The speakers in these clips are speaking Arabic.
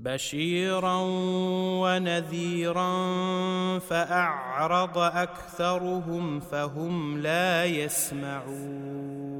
بشيرا ونذيرا فأعرض أكثرهم فهم لا يسمعون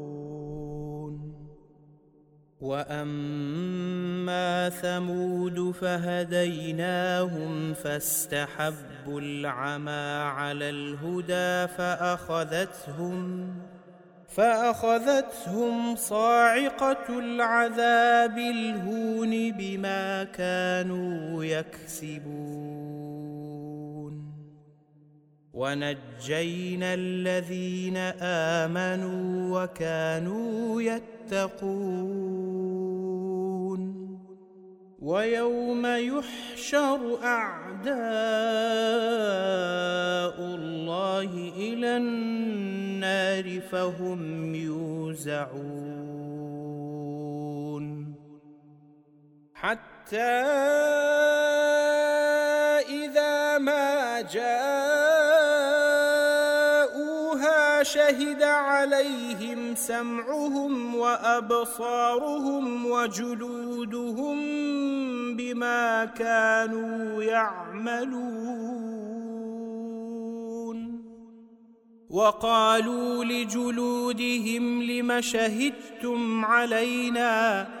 وأما ثمود فهديناهم فاستحبوا العمى على الهدى فأخذتهم فأخذتهم صاعقة العذاب الهون بما كانوا يكسبون ونجينا الذين آمنوا وكانوا يتقون. ويوم يحشر أعداء الله إلى النار فهم يوزعون. حتى إذا ما جاءوها شهد عليهم سمعهم وأبصارهم وجلودهم بما كانوا يعملون. وقالوا لجلودهم لم شهدتم علينا؟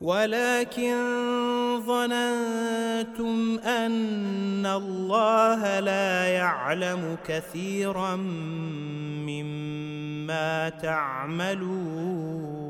ولكن ظننتم أن الله لا يعلم كثيرا مما تعملون.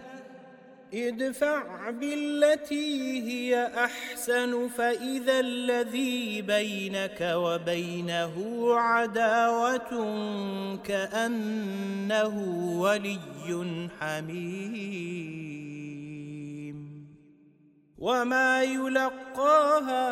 ادفع بالتي هي أحسن فإذا الذي بينك وبينه عداوة كأنه ولي حميم. وما يلقاها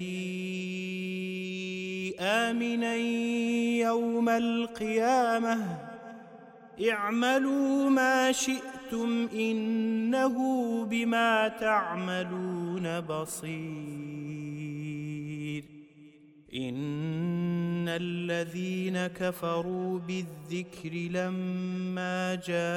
ياتي آمنا يوم القيامة. اعملوا ما شئتم إنه بما تعملون بصير. إن الذين كفروا بالذكر لما جاءهم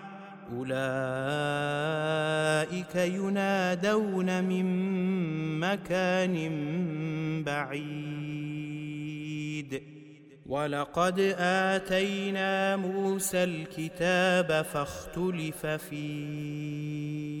أولئك ينادون من مكان بعيد. ولقد آتينا موسى الكتاب فاختلف فيه.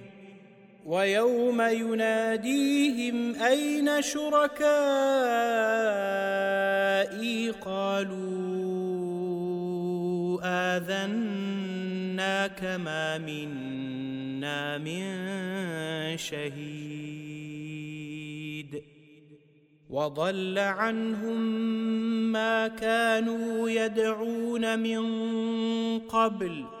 ويوم يناديهم أين شركائي؟ قالوا آذناك ما منا من شهيد. وضل عنهم ما كانوا يدعون من قبل.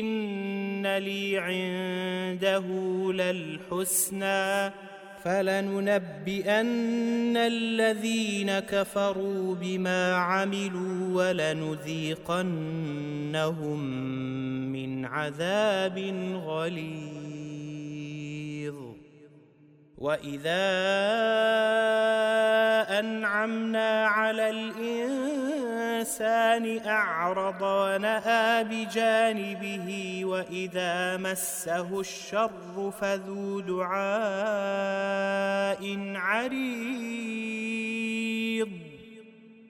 ان لي عنده للحسنى فلننبئن الذين كفروا بما عملوا ولنذيقنهم من عذاب غليظ واذا انعمنا على الانسان اعرض وناى بجانبه واذا مسه الشر فذو دعاء عريض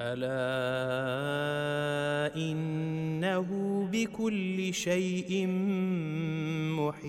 ألا إنه بكل شيء محيط.